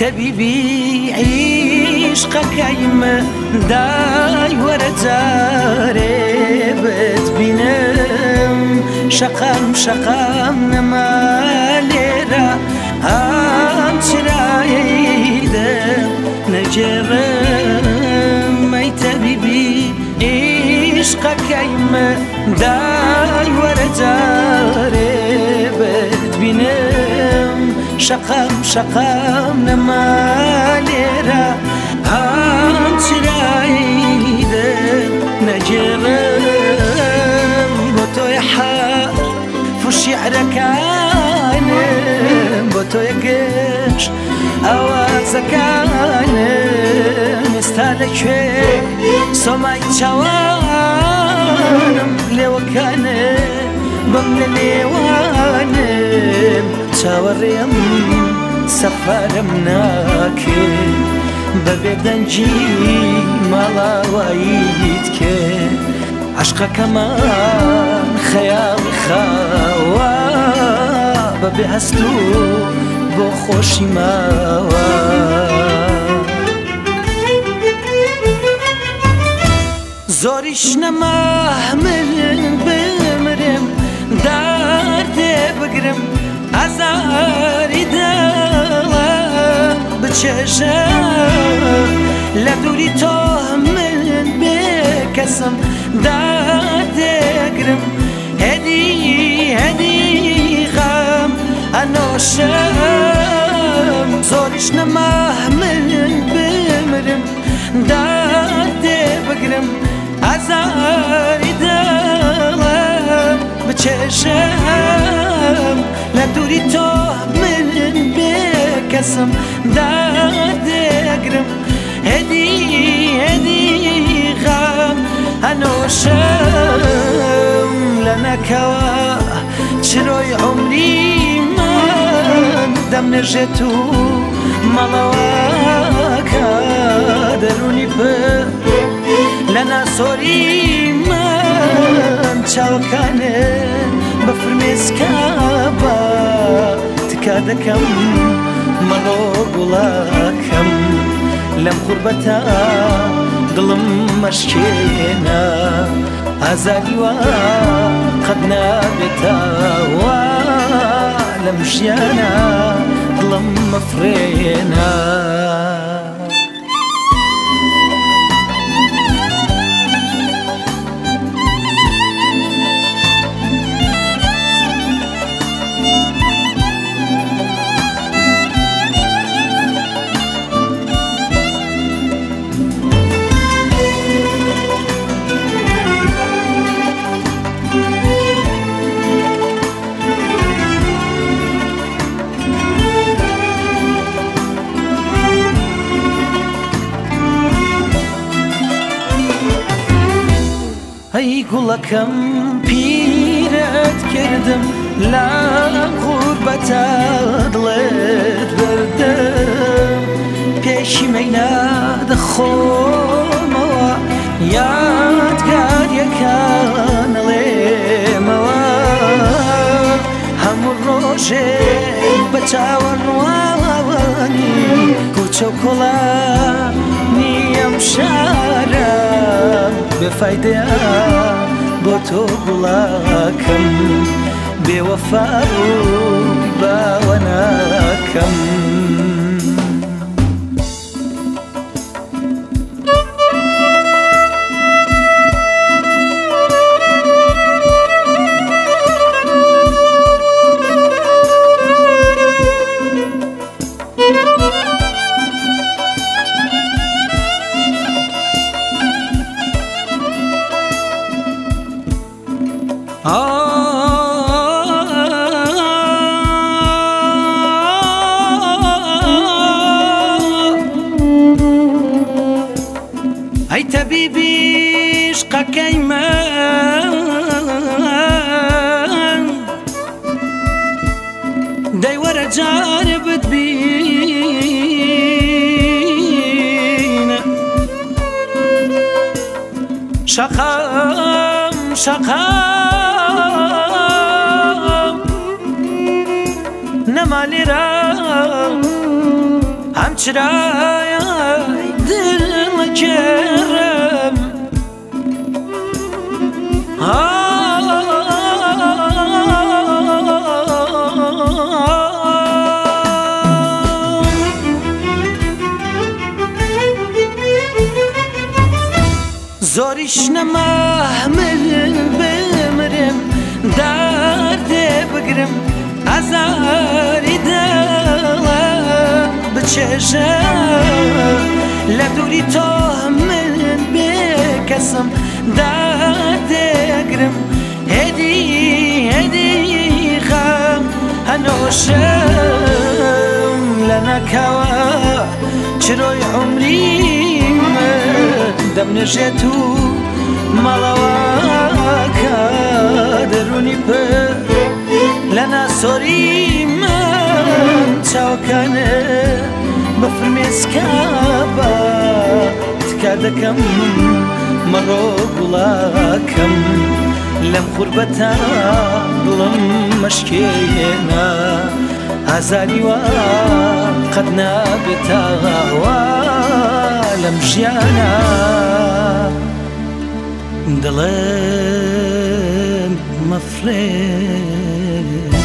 هي ببيعي عشقەکەیمە دای وەرە جارێ بێت بینم شەقام شەقام نەما لێرە ئام چرایدە نەجێڕم مەیتەبیبی عشقەکەیمە دای وەرە جارێ بێت بینم شەقام شقام نەما لێرە çirayde necerim bu toy har fu şi'rekane bu toy geç avazakane mistaleke somay çavanım levkane بمن لێوانم چاوەڕێم سەفارم ناکرد بەبێدەنجی ماڵاوایی دیت کێ عشقەکەمان خەیاڵ خاوە بەبێ هەست و بۆ خۆشی ماوە زۆریش نەماحمل بمرم دار دێ بگرم ئازاری دە چشم لدوری تا من بکسم داد اگرم هدی هدی غم اناشم زورش نمحمل بمرم داد بگرم ازاری دلم بچشم لدوری تا کەسم دادەگرم اگرم هدی هدی غم لە لنکوا چرۆی عمری من نجه و مەڵەوەکە دەرونی پر لە ناسۆری من کنه بە که بە تکا دەکەم. مەڵۆ گوڵاکەم لەم قوربەتە دڵم مەشکێنا ئازاری وا قەت نابێتەوە لەم ژیانە دڵم مەفرێنا. ئەی گوڵەکەم پیرت کردم لا قوربەتە دڵێت بردم پێشی مەیناد خۆمەوە یادگاریەکانڵێمەوە هەموو ڕۆژێ بە چاوەڕواوانی کوچە کوڵە بفایدەیە بۆ تۆ بڵاکەم بێوەفا باوە نە يبقى كيمان داي ورا جارب تبين شقام شقام نمالي رام هم چرای دل مکرم زاریش نمحمل بمرم درد بگرم از آری دل بچشم لدوری من بکسم درد بگرم هدی هدی خم هنوشم لنکوا چرای عمری من دەبنەژێت و مەڵەوەکە دەرونی پر لە ناسۆری من چاوەکانە بە فرمێسکە بە تکە دەکەم مەڕۆ گوڵاکەم لەم خوربەتە بڵم مەشکێنە ئازاری وا قەت نابێتەغاوە لەم ژیانە دڵێن مەفرێن